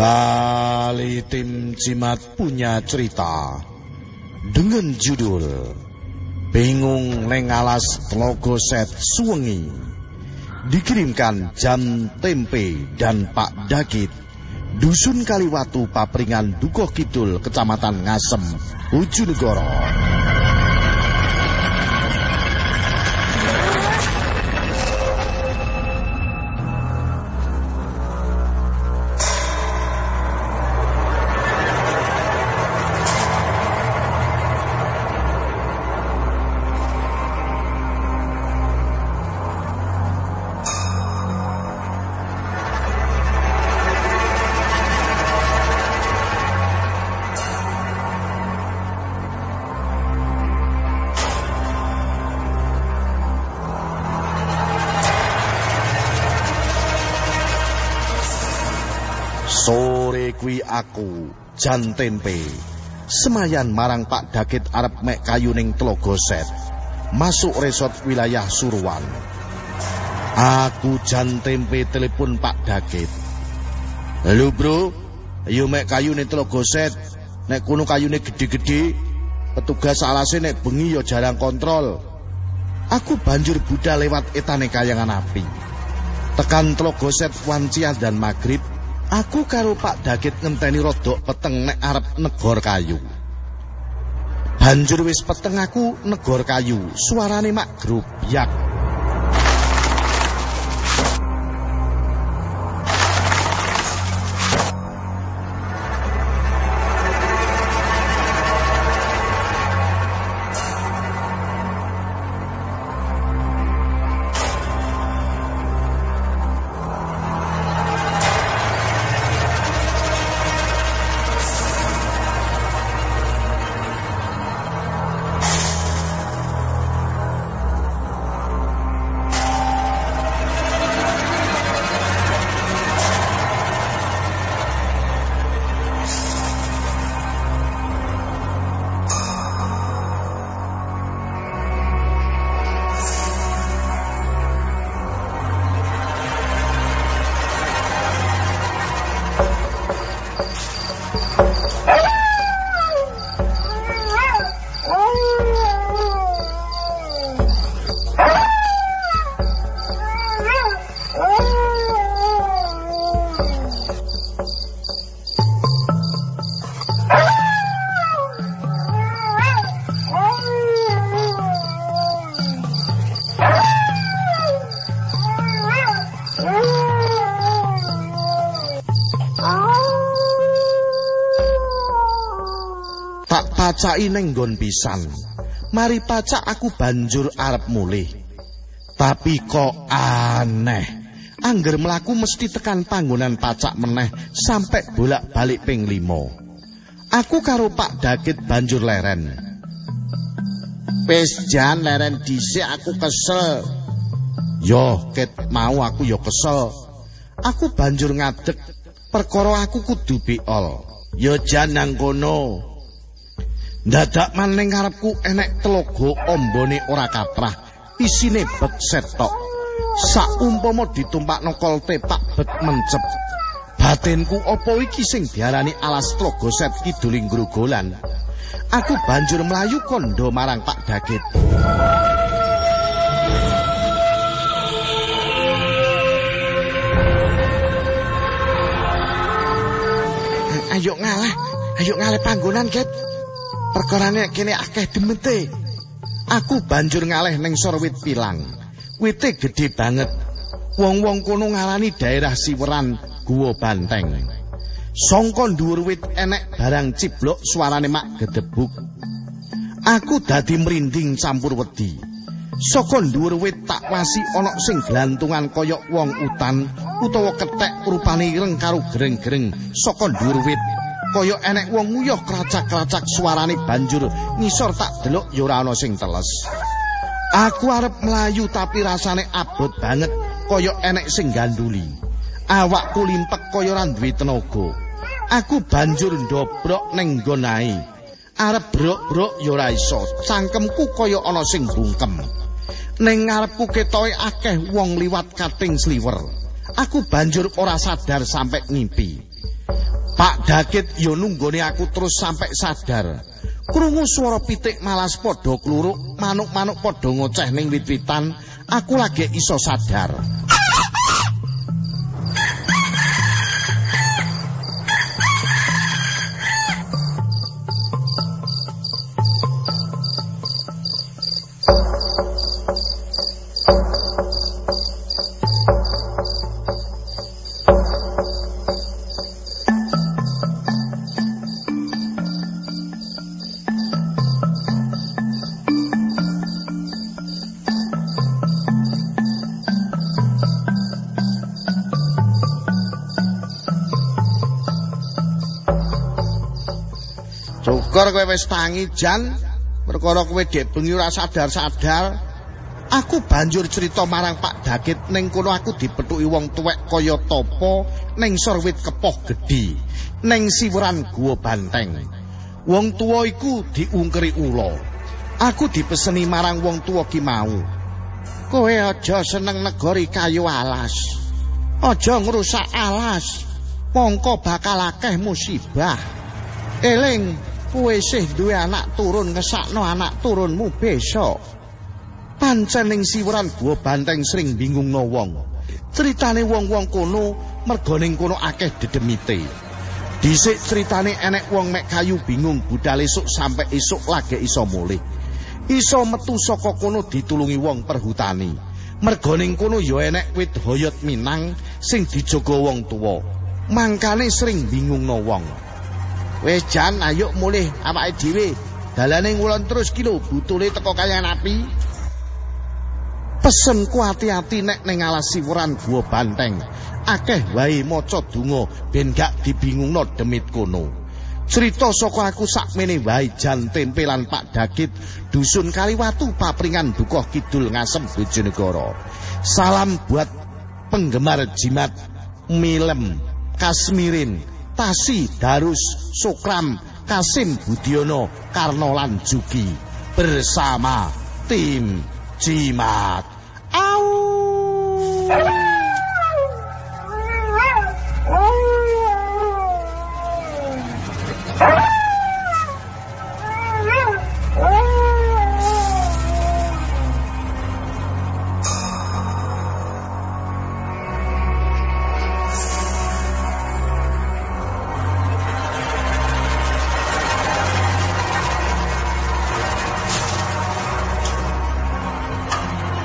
Kembali tim Cimat punya cerita dengan judul Bingung neng alas Tlogo Set Suwengi. Dikirimkan Jam Tempe dan Pak Dagit. Dusun Kaliwatu Papringan Dukuh Kidul Kecamatan Ngasem, Bojonegoro. Sore kuwi aku Jan Tempe. Semayan marang Pak Dagit arep mek kayu ning Tlogo Set. Masuk resort wilayah Suruwan Aku Jan Tempe telepon Pak Dagit. Halo bro. Ayo mek kayu ning Tlogo Set. Nek kuno kayune gede-gede petugas alase nek bengi ya jarang kontrol. Aku banjur budal lewat etane kayangan api. Tekan Tlogo Set wancian dan maghrib Aku karo Pak Dagit ngenteni rodok peteng nek arep negor kayu. Banjur wis peteng aku negor kayu, suarane mak grubyak. Pacaki ning nggon pisan. Mari pacak aku banjur arep mulih. Tapi kok aneh. Angger mlaku mesti tekan panggonan pacak meneh sampai bolak-balik ping limo. Aku karo Pak Dagit banjur leren. Wis jan leren dhisik aku kesel. Yo, ket mau aku yo kesel. Aku banjur ngadeg perkara aku kudu biol. Yo jan nang kono. Dadak maning ngarepku enek telogo ombone ora katrah, isine bet setok. Saumpama ditumpakno kolte pak bet mencep. Batinku opo iki sing diarani alas tlogo set kiduling grogolan. Aku banjur melayu kondo marang Pak Dagit. Ayo ngalah, ayo ngalah panggonan, Get. Perkarane kene akeh demete. Aku banjur ngaleh ning sorwit pilang. Wite gedhe banget. Wong-wong kono ngarani daerah Siweran Guwa Banteng. Songko dhuwur wit enek barang ciblok suarane mak gedebuk. Aku dadi merinding campur wedi. Saka dhuwur wit tak wasi ana sing glantungan kaya wong utan utawa kethek rupane ireng karo greng-greng saka dhuwur wit. Kaya enek wong nguyuh kracak-kracak suarane banjur ngisor tak delok ya ora ana sing teles. Aku arep melayu tapi rasane abot banget kaya enek sing ganduli. Awakku limpek kaya ora duwe tenaga. Aku banjur ndobrok ning nggon ae. Arep brok-brok ya ora iso. Cangkemku kaya ana sing bungkem. Ning ngarepku ketoke akeh wong liwat kating sliwer. Aku banjur ora sadar sampe ngimpi. Pak Dakit yo nunggone aku terus sampai sadar. Krungu swara pitik malas padha kluruk, manuk-manuk padha ngoceh ning wit-witan, aku lagi iso sadar. Syukur kowe wis tangi jan perkara kowe dek bengi ora sadar-sadar. Aku banjur cerita marang Pak Dakit ning kono aku dipethuki wong tuwek kaya topo ning sorwit kepoh gedhi ning siwuran guwa banteng. Wong tuwa iku diungkeri ula. Aku dipeseni marang wong tuwa ki mau. Kowe aja seneng negori kayu alas. Aja ngrusak alas. Mongko bakal akeh musibah. Eling kowe sih duwe anak turun ngesakno anak turunmu besok. Pancening siwuran gua banteng sering bingung no wong. Ceritane wong-wong kono mergo ning kono akeh dedemite. Dhisik ceritane enek wong mek kayu bingung budal esuk sampe esuk lagi iso mulih. Iso metu saka kono ditulungi wong perhutani. Mergo ning kono ya enek wit hoyot minang sing dijogo wong tuwa. Mangkane sering bingung no wong. Wis jan ayo mulih awake dhewe. Dalane ngulon terus ki lho butule teko kaya api. Pesenku ati-ati nek ning alas siwuran gua banteng. Akeh wae maca donga ben gak dibingungno demit kono. Cerita saka aku sakmene wae jan tempelan Pak Dakit dusun Kaliwatu papringan Dukoh Kidul Ngasem Bojonegoro. Salam buat penggemar jimat Milem Kasmirin Tasi Darus Sukram Kasim Budiono Karno lan Juki bersama tim Jimat. Au!